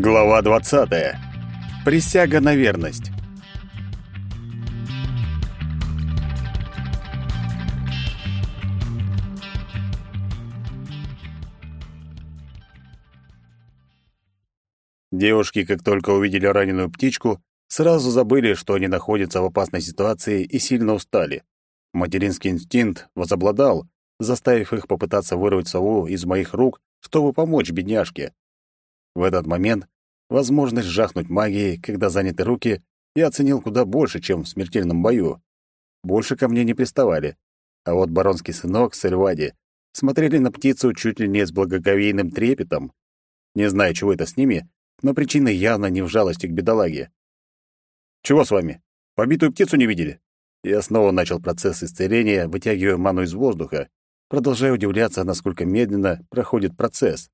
Глава 20. Присяга на верность. Девушки, как только увидели раненую птичку, сразу забыли, что они находятся в опасной ситуации и сильно устали. Материнский инстинкт возобладал, заставив их попытаться вырвать сову из моих рук, чтобы помочь бедняжке. В этот момент возможность жахнуть магией, когда заняты руки, я оценил куда больше, чем в смертельном бою. Больше ко мне не приставали. А вот баронский сынок с Эльвади смотрели на птицу чуть ли не с благоговейным трепетом. Не знаю, чего это с ними, но причина явно не в жалости к бедолаге. «Чего с вами? Побитую птицу не видели?» Я снова начал процесс исцеления, вытягивая ману из воздуха, продолжая удивляться, насколько медленно проходит процесс.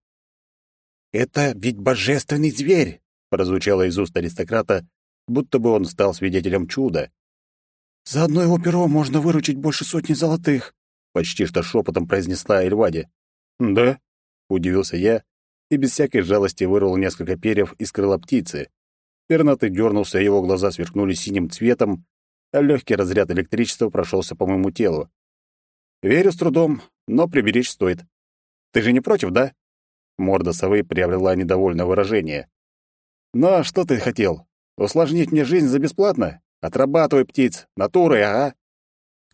«Это ведь божественный зверь!» — прозвучало из уст аристократа, будто бы он стал свидетелем чуда. «За одно его перо можно выручить больше сотни золотых», — почти что шепотом произнесла Эльвади. «Да?» — удивился я и без всякой жалости вырвал несколько перьев из крыла птицы. Пернатый дернулся, его глаза сверкнули синим цветом, а легкий разряд электричества прошелся по моему телу. «Верю с трудом, но приберечь стоит. Ты же не против, да?» Морда совы приобрела недовольное выражение. «Ну, а что ты хотел? Усложнить мне жизнь за бесплатно? Отрабатывай птиц, натурой, ага!»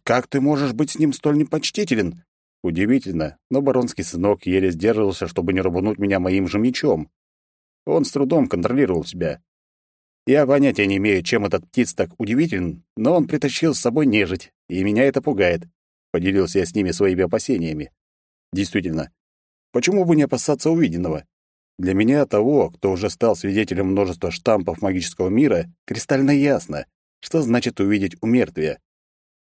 «Как ты можешь быть с ним столь непочтителен?» Удивительно, но баронский сынок еле сдерживался, чтобы не рубануть меня моим же мечом. Он с трудом контролировал себя. Я понятия не имею, чем этот птиц так удивителен, но он притащил с собой нежить, и меня это пугает. Поделился я с ними своими опасениями. Действительно, Почему бы не опасаться увиденного? Для меня, того, кто уже стал свидетелем множества штампов магического мира, кристально ясно, что значит увидеть умертвие.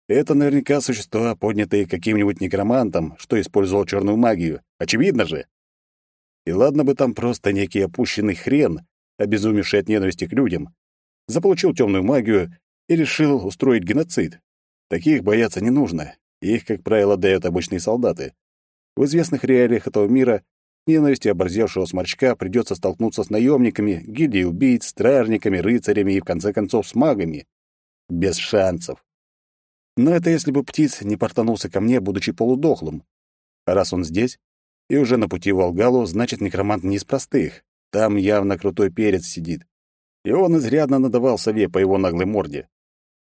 Это наверняка существа, поднятые каким-нибудь некромантом, что использовал черную магию. Очевидно же. И ладно бы там просто некий опущенный хрен, обезумевший от ненависти к людям, заполучил темную магию и решил устроить геноцид. Таких бояться не нужно. Их, как правило, дают обычные солдаты. В известных реалиях этого мира ненависти оборзевшего сморчка придется столкнуться с наемниками, гильдией убийц, стражниками, рыцарями и, в конце концов, с магами. Без шансов. Но это если бы птиц не портанулся ко мне, будучи полудохлым. А раз он здесь и уже на пути в Волгалу, значит, некромант не из простых. Там явно крутой перец сидит. И он изрядно надавал сове по его наглой морде.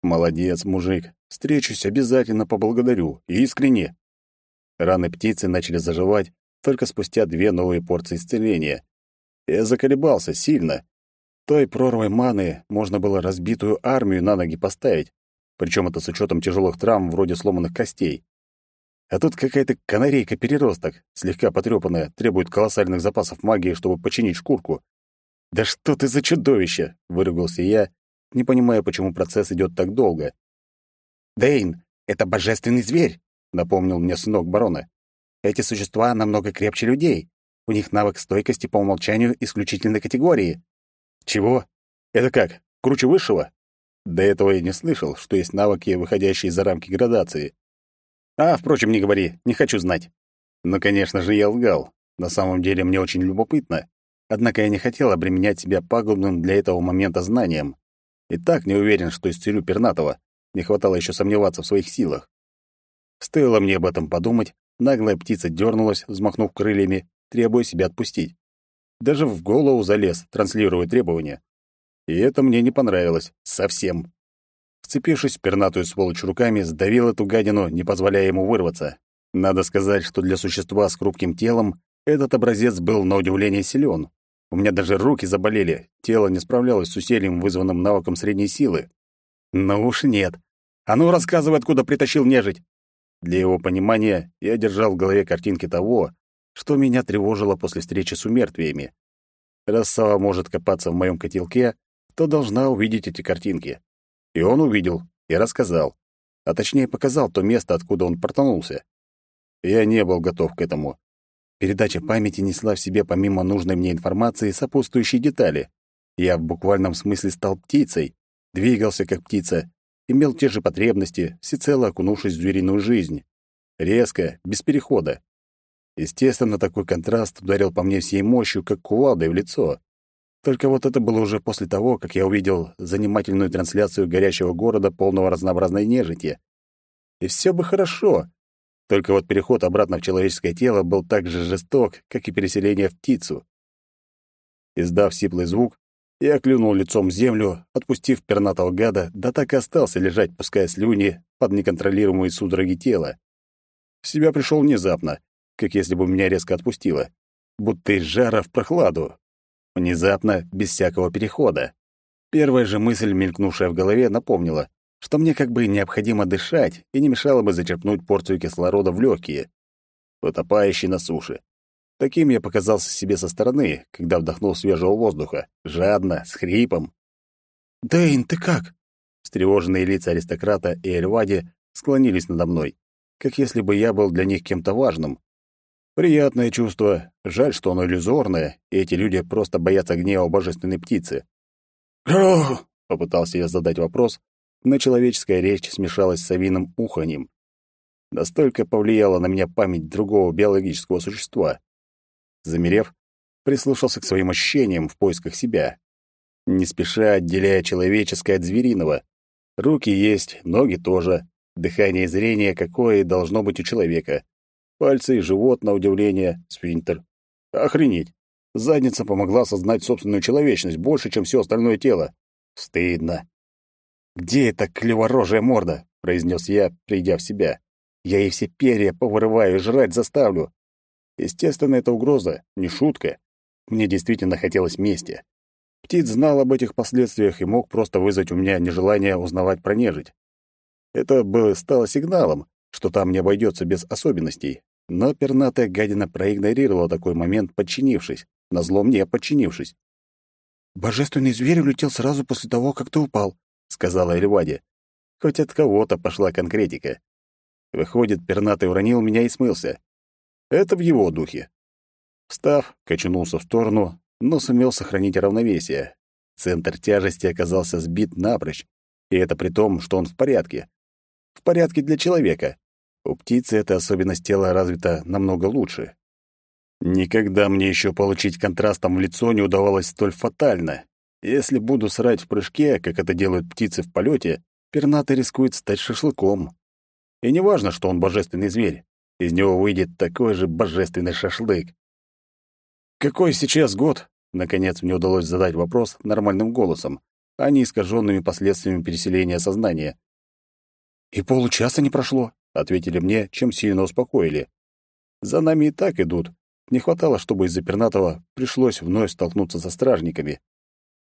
Молодец, мужик. Встречусь, обязательно поблагодарю. Искренне. Раны птицы начали заживать только спустя две новые порции исцеления. Я заколебался сильно. Той прорвой маны можно было разбитую армию на ноги поставить, причем это с учетом тяжелых травм вроде сломанных костей. А тут какая-то канарейка-переросток, слегка потрепанная, требует колоссальных запасов магии, чтобы починить шкурку. «Да что ты за чудовище!» — выругался я, не понимая, почему процесс идет так долго. «Дейн, это божественный зверь!» — напомнил мне сынок барона. «Эти существа намного крепче людей. У них навык стойкости по умолчанию исключительной категории». «Чего? Это как, круче высшего?» До этого я не слышал, что есть навыки, выходящие за рамки градации. А, впрочем, не говори, не хочу знать. Ну, конечно же, я лгал. На самом деле мне очень любопытно. Однако я не хотел обременять себя пагубным для этого момента знанием. И так не уверен, что исцелю пернатого. Не хватало еще сомневаться в своих силах. Стоило мне об этом подумать, наглая птица дернулась, взмахнув крыльями, требуя себя отпустить. Даже в голову залез, транслируя требования. И это мне не понравилось. Совсем. Вцепившись пернатую сволочь руками, сдавил эту гадину, не позволяя ему вырваться. Надо сказать, что для существа с хрупким телом этот образец был на удивление силен. У меня даже руки заболели, тело не справлялось с усилием, вызванным навыком средней силы. Ну уж нет. А ну рассказывай, откуда притащил нежить. Для его понимания я держал в голове картинки того, что меня тревожило после встречи с умертвиями. Раз Сава может копаться в моем котелке, то должна увидеть эти картинки. И он увидел, и рассказал. А точнее показал то место, откуда он портанулся. Я не был готов к этому. Передача памяти несла в себе помимо нужной мне информации сопутствующие детали. Я в буквальном смысле стал птицей, двигался как птица, имел те же потребности, всецело окунувшись в звериную жизнь. Резко, без перехода. Естественно, такой контраст ударил по мне всей мощью, как кувалдой в лицо. Только вот это было уже после того, как я увидел занимательную трансляцию горящего города, полного разнообразной нежити. И все бы хорошо. Только вот переход обратно в человеческое тело был так же жесток, как и переселение в птицу. Издав сиплый звук, я клюнул лицом землю, отпустив пернатого гада, да так и остался лежать, пуская слюни под неконтролируемые судороги тела. В себя пришел внезапно, как если бы меня резко отпустило, будто из жара в прохладу. Внезапно, без всякого перехода. Первая же мысль, мелькнувшая в голове, напомнила, что мне как бы необходимо дышать и не мешало бы зачерпнуть порцию кислорода в легкие. Утопающий на суше. Таким я показался себе со стороны, когда вдохнул свежего воздуха, жадно, с хрипом. «Дэйн, ты как?» Встревоженные лица аристократа и Эльвади склонились надо мной, как если бы я был для них кем-то важным. Приятное чувство. Жаль, что оно иллюзорное, и эти люди просто боятся гнева божественной птицы. «Грррр!» — попытался я задать вопрос, но человеческая речь смешалась с совиным уханьем. Настолько повлияла на меня память другого биологического существа. Замерев, прислушался к своим ощущениям в поисках себя. Не спеша отделяя человеческое от звериного. Руки есть, ноги тоже. Дыхание и зрение какое должно быть у человека. Пальцы и живот, на удивление, сфинктер. Охренеть! Задница помогла осознать собственную человечность больше, чем все остальное тело. Стыдно. «Где эта клеворожая морда?» — произнес я, придя в себя. «Я ей все перья повырываю и жрать заставлю. Естественно, это угроза, не шутка. Мне действительно хотелось мести. Птиц знал об этих последствиях и мог просто вызвать у меня нежелание узнавать про нежить. Это бы стало сигналом, что там не обойдется без особенностей. Но пернатая гадина проигнорировала такой момент, подчинившись, назло мне подчинившись. «Божественный зверь улетел сразу после того, как ты упал», — сказала Эльвади. Хоть от кого-то пошла конкретика. Выходит, пернатый уронил меня и смылся. Это в его духе. Встав, качнулся в сторону, но сумел сохранить равновесие. Центр тяжести оказался сбит напрочь, и это при том, что он в порядке. В порядке для человека. У птицы эта особенность тела развита намного лучше. Никогда мне еще получить контрастом в лицо не удавалось столь фатально. Если буду срать в прыжке, как это делают птицы в полете, пернатый рискует стать шашлыком. И не важно, что он божественный зверь. Из него выйдет такой же божественный шашлык. «Какой сейчас год?» Наконец мне удалось задать вопрос нормальным голосом, а не искаженными последствиями переселения сознания. «И получаса не прошло», — ответили мне, чем сильно успокоили. «За нами и так идут. Не хватало, чтобы из-за пернатого пришлось вновь столкнуться со стражниками.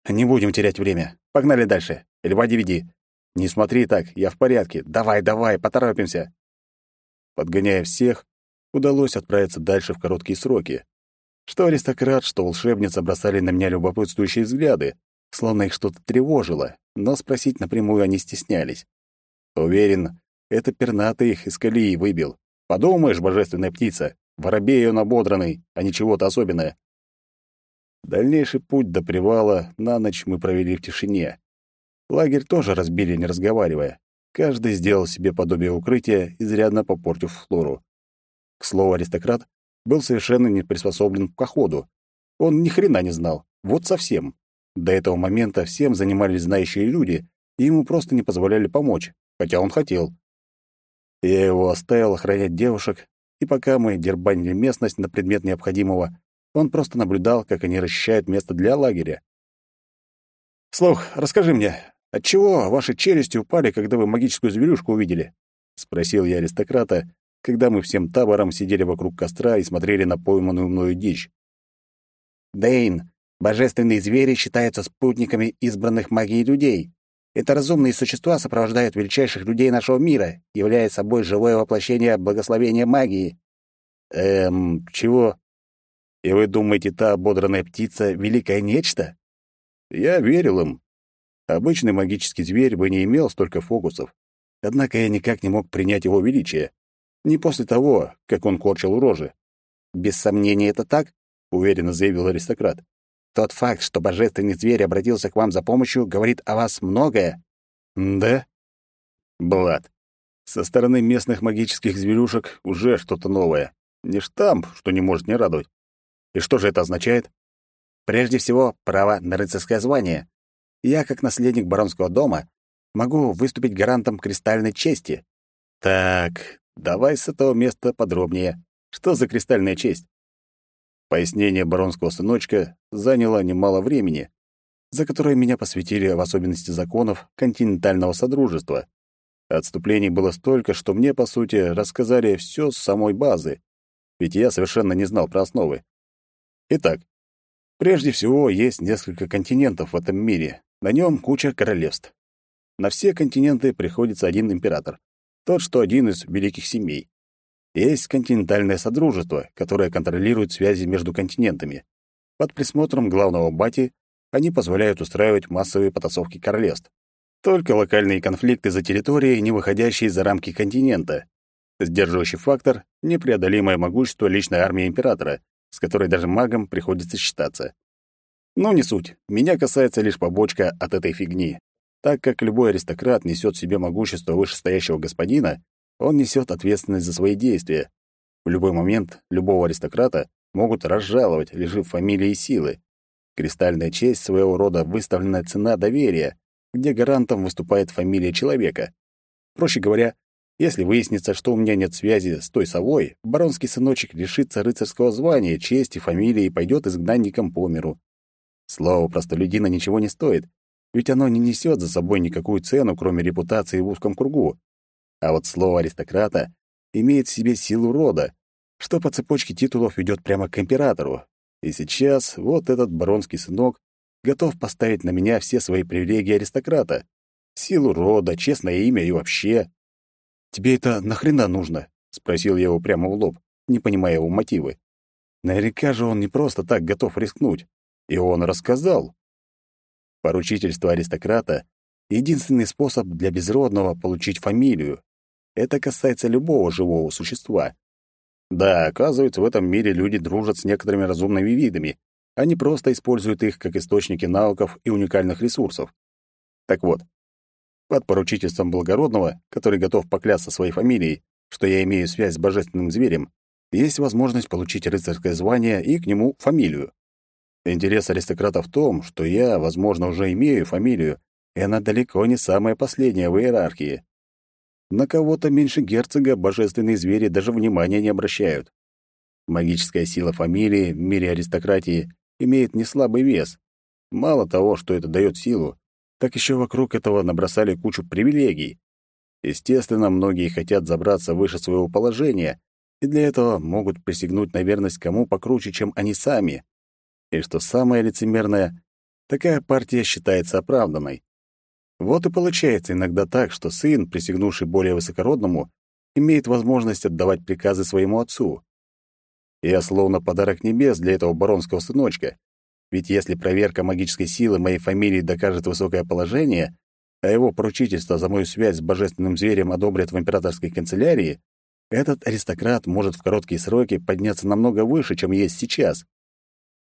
Не будем терять время. Погнали дальше. Эльвади веди. Не смотри так, я в порядке. Давай, давай, поторопимся. Подгоняя всех, удалось отправиться дальше в короткие сроки. Что аристократ, что волшебница бросали на меня любопытствующие взгляды, словно их что-то тревожило, но спросить напрямую они стеснялись. Уверен, это пернатый их из колеи выбил. Подумаешь, божественная птица, воробей он ободранный, а не чего-то особенное. Дальнейший путь до привала на ночь мы провели в тишине. Лагерь тоже разбили, не разговаривая. Каждый сделал себе подобие укрытия, изрядно попортив флору. К слову, аристократ был совершенно не приспособлен к походу. Он ни хрена не знал, вот совсем. До этого момента всем занимались знающие люди, и ему просто не позволяли помочь, хотя он хотел. Я его оставил охранять девушек, и пока мы дербанили местность на предмет необходимого, он просто наблюдал, как они расчищают место для лагеря. «Слух, расскажи мне, «Отчего ваши челюсти упали, когда вы магическую зверюшку увидели?» — спросил я аристократа, когда мы всем табором сидели вокруг костра и смотрели на пойманную мною дичь. «Дэйн, божественные звери считаются спутниками избранных магией людей. Это разумные существа сопровождают величайших людей нашего мира, являя собой живое воплощение благословения магии». «Эм, чего? И вы думаете, та ободранная птица — великое нечто?» Я верил им, Обычный магический зверь бы не имел столько фокусов. Однако я никак не мог принять его величие. Не после того, как он корчил рожи. «Без сомнения, это так?» — уверенно заявил аристократ. «Тот факт, что божественный зверь обратился к вам за помощью, говорит о вас многое». «Да?» «Блад. Со стороны местных магических зверюшек уже что-то новое. Не штамп, что не может не радовать. И что же это означает?» Прежде всего, право на рыцарское звание. Я, как наследник баронского дома, могу выступить гарантом кристальной чести. Так, давай с этого места подробнее. Что за кристальная честь? Пояснение баронского сыночка заняло немало времени, за которое меня посвятили в особенности законов континентального содружества. Отступлений было столько, что мне, по сути, рассказали все с самой базы, ведь я совершенно не знал про основы. Итак, Прежде всего, есть несколько континентов в этом мире. На нем куча королевств. На все континенты приходится один император. Тот, что один из великих семей. Есть континентальное содружество, которое контролирует связи между континентами. Под присмотром главного бати они позволяют устраивать массовые потасовки королевств. Только локальные конфликты за территории, не выходящие за рамки континента. Сдерживающий фактор — непреодолимое могущество личной армии императора, с которой даже магам приходится считаться. Но не суть. Меня касается лишь побочка от этой фигни. Так как любой аристократ несет в себе могущество вышестоящего господина, он несет ответственность за свои действия. В любой момент любого аристократа могут разжаловать, лишив фамилии и силы. Кристальная честь своего рода выставленная цена доверия, где гарантом выступает фамилия человека. Проще говоря, если выяснится, что у меня нет связи с той совой, баронский сыночек лишится рыцарского звания, чести, фамилии и пойдет изгнанником по миру. Слово простолюдина ничего не стоит, ведь оно не несет за собой никакую цену, кроме репутации в узком кругу. А вот слово аристократа имеет в себе силу рода, что по цепочке титулов ведет прямо к императору. И сейчас вот этот баронский сынок готов поставить на меня все свои привилегии аристократа. Силу рода, честное имя и вообще. «Тебе это нахрена нужно?» — спросил я его прямо в лоб, не понимая его мотивы. Наверняка же он не просто так готов рискнуть. И он рассказал. Поручительство аристократа — единственный способ для безродного получить фамилию. Это касается любого живого существа. Да, оказывается, в этом мире люди дружат с некоторыми разумными видами. Они просто используют их как источники навыков и уникальных ресурсов. Так вот, под поручительством благородного, который готов поклясться своей фамилией, что я имею связь с божественным зверем, есть возможность получить рыцарское звание и к нему фамилию. Интерес аристократа в том, что я, возможно, уже имею фамилию, и она далеко не самая последняя в иерархии. На кого-то меньше герцога божественные звери даже внимания не обращают. Магическая сила фамилии в мире аристократии имеет неслабый вес. Мало того, что это дает силу, так еще вокруг этого набросали кучу привилегий. Естественно, многие хотят забраться выше своего положения, и для этого могут присягнуть на верность кому покруче, чем они сами. И что самое лицемерное, такая партия считается оправданной. Вот и получается иногда так, что сын, присягнувший более высокородному, имеет возможность отдавать приказы своему отцу. Я словно подарок небес для этого баронского сыночка, ведь если проверка магической силы моей фамилии докажет высокое положение, а его поручительство за мою связь с божественным зверем одобрят в императорской канцелярии, этот аристократ может в короткие сроки подняться намного выше, чем есть сейчас.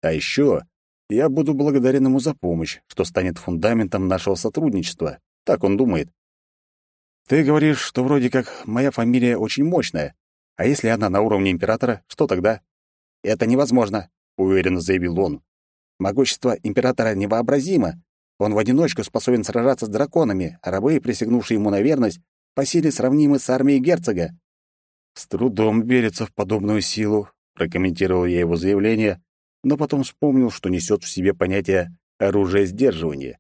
А еще я буду благодарен ему за помощь, что станет фундаментом нашего сотрудничества. Так он думает. Ты говоришь, что вроде как моя фамилия очень мощная. А если она на уровне императора, что тогда? Это невозможно, уверенно заявил он. Могущество императора невообразимо. Он в одиночку способен сражаться с драконами, а рабы, присягнувшие ему на верность, по силе сравнимы с армией герцога. «С трудом верится в подобную силу», — прокомментировал я его заявление, но потом вспомнил, что несет в себе понятие оружия сдерживания.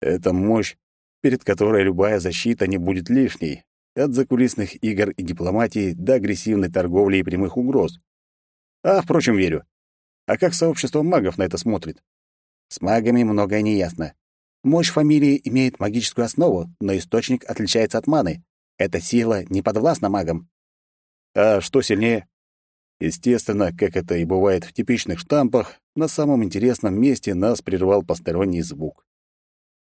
Это мощь, перед которой любая защита не будет лишней, от закулисных игр и дипломатии до агрессивной торговли и прямых угроз. А, впрочем, верю. А как сообщество магов на это смотрит? С магами многое неясно. Мощь фамилии имеет магическую основу, но источник отличается от маны. Эта сила не подвластна магам. А что сильнее? Естественно, как это и бывает в типичных штампах, на самом интересном месте нас прервал посторонний звук.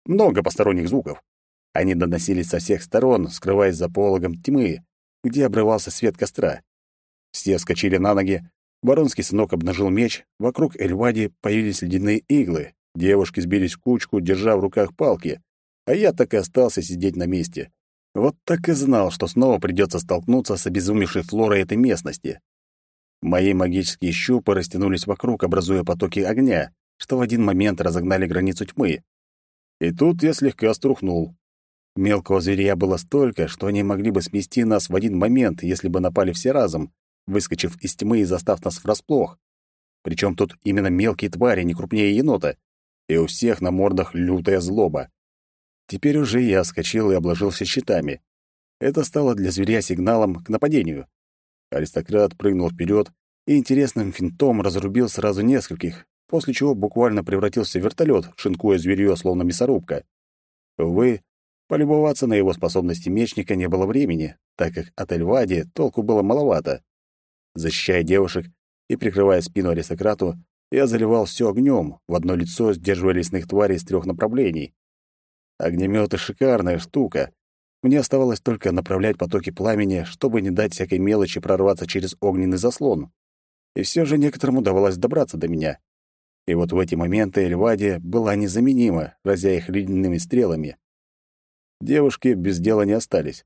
Много посторонних звуков. Они доносились со всех сторон, скрываясь за пологом тьмы, где обрывался свет костра. Все вскочили на ноги, Баронский сынок обнажил меч, вокруг Эльвади появились ледяные иглы. Девушки сбились в кучку, держа в руках палки, а я так и остался сидеть на месте. Вот так и знал, что снова придется столкнуться с обезумевшей флорой этой местности. Мои магические щупы растянулись вокруг, образуя потоки огня, что в один момент разогнали границу тьмы. И тут я слегка струхнул. Мелкого зверя было столько, что они могли бы смести нас в один момент, если бы напали все разом, выскочив из тьмы и застав нас врасплох. Причем тут именно мелкие твари, не крупнее енота. И у всех на мордах лютая злоба. Теперь уже я вскочил и обложился щитами. Это стало для зверя сигналом к нападению. Аристократ прыгнул вперед и интересным финтом разрубил сразу нескольких, после чего буквально превратился в вертолет, шинкуя зверьё, словно мясорубка. Увы, полюбоваться на его способности мечника не было времени, так как от Эльвади толку было маловато. Защищая девушек и прикрывая спину аристократу, я заливал все огнем, в одно лицо сдерживая лесных тварей с трех направлений. Огнеметы — шикарная штука. Мне оставалось только направлять потоки пламени, чтобы не дать всякой мелочи прорваться через огненный заслон. И все же некоторым удавалось добраться до меня. И вот в эти моменты Эльвадия была незаменима, разя их ледяными стрелами. Девушки без дела не остались.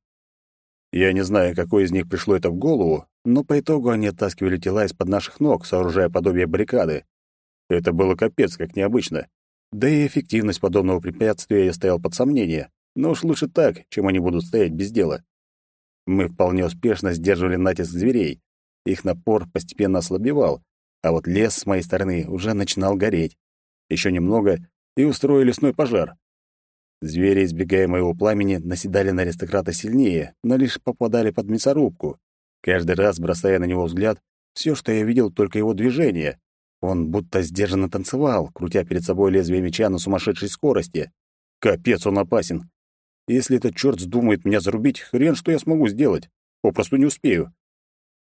Я не знаю, какой из них пришло это в голову, но по итогу они оттаскивали тела из-под наших ног, сооружая подобие баррикады. Это было капец как необычно. Да и эффективность подобного препятствия я стоял под сомнение. Но уж лучше так, чем они будут стоять без дела. Мы вполне успешно сдерживали натиск зверей. Их напор постепенно ослабевал, а вот лес с моей стороны уже начинал гореть. Еще немного, и устроили лесной пожар. Звери, избегая моего пламени, наседали на аристократа сильнее, но лишь попадали под мясорубку. Каждый раз, бросая на него взгляд, все, что я видел, только его движение. Он будто сдержанно танцевал, крутя перед собой лезвие меча на сумасшедшей скорости. Капец, он опасен. Если этот черт вздумает меня зарубить, хрен что я смогу сделать. Попросту не успею.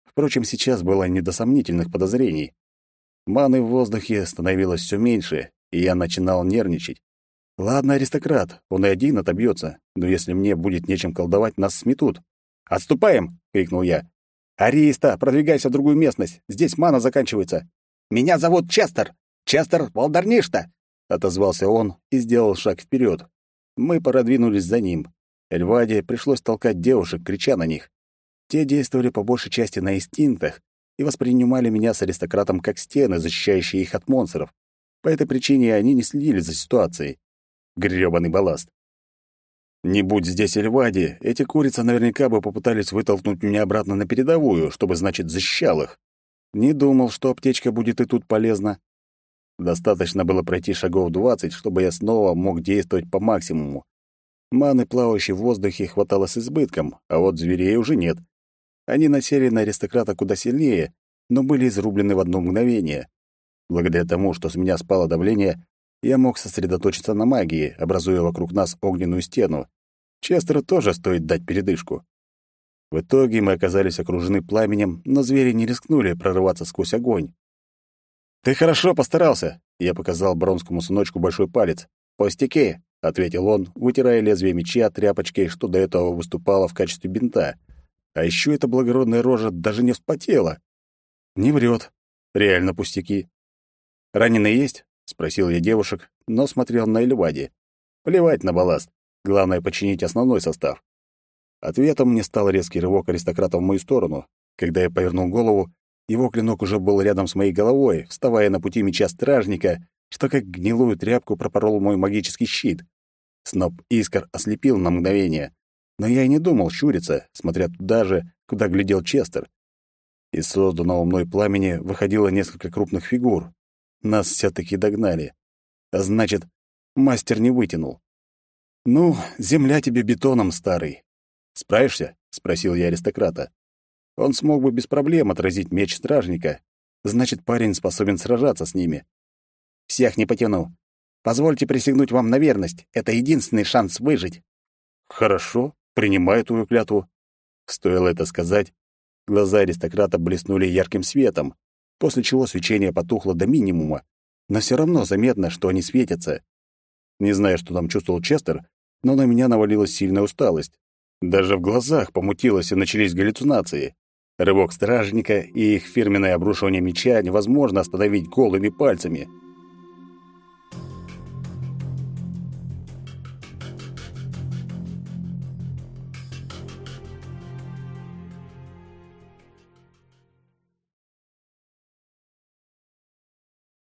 Впрочем, сейчас было не до сомнительных подозрений. Маны в воздухе становилось все меньше, и я начинал нервничать. Ладно, аристократ, он и один отобьется, но если мне будет нечем колдовать, нас сметут. «Отступаем!» — крикнул я. «Ариста, продвигайся в другую местность, здесь мана заканчивается». «Меня зовут Честер! Честер Волдарништа!» — отозвался он и сделал шаг вперед. Мы продвинулись за ним. Эльваде пришлось толкать девушек, крича на них. Те действовали по большей части на инстинктах, и воспринимали меня с аристократом как стены, защищающие их от монстров. По этой причине они не следили за ситуацией. Грёбаный балласт. Не будь здесь Эльвади, эти курицы наверняка бы попытались вытолкнуть меня обратно на передовую, чтобы, значит, защищал их. Не думал, что аптечка будет и тут полезна. Достаточно было пройти шагов двадцать, чтобы я снова мог действовать по максимуму. Маны, плавающей в воздухе, хватало с избытком, а вот зверей уже нет. Они насели на аристократа куда сильнее, но были изрублены в одно мгновение. Благодаря тому, что с меня спало давление, я мог сосредоточиться на магии, образуя вокруг нас огненную стену. Честеру тоже стоит дать передышку. В итоге мы оказались окружены пламенем, но звери не рискнули прорываться сквозь огонь. «Ты хорошо постарался!» — я показал бронскому сыночку большой палец. «Пустяки!» — ответил он, вытирая лезвие меча тряпочкой, что до этого выступало в качестве бинта. А еще эта благородная рожа даже не вспотела. Не врет. Реально пустяки. «Раненые есть?» — спросил я девушек, но смотрел на Эльвади. Плевать на балласт. Главное — починить основной состав. Ответом мне стал резкий рывок аристократа в мою сторону. Когда я повернул голову, его клинок уже был рядом с моей головой, вставая на пути меча стражника, что как гнилую тряпку пропорол мой магический щит. Сноп искр ослепил на мгновение, но я и не думал щуриться, смотря туда же, куда глядел Честер. Из созданного мной пламени выходило несколько крупных фигур. Нас все-таки догнали. А значит, мастер не вытянул. «Ну, земля тебе бетоном, старый. Справишься?» — спросил я аристократа. Он смог бы без проблем отразить меч стражника. Значит, парень способен сражаться с ними. «Всех не потяну. Позвольте присягнуть вам на верность. Это единственный шанс выжить». «Хорошо», принимаю твою клятву». Стоило это сказать, глаза аристократа блеснули ярким светом, после чего свечение потухло до минимума, но все равно заметно, что они светятся. Не знаю, что там чувствовал Честер, но на меня навалилась сильная усталость. Даже в глазах помутилось и начались галлюцинации. Рывок стражника и их фирменное обрушивание меча невозможно остановить голыми пальцами —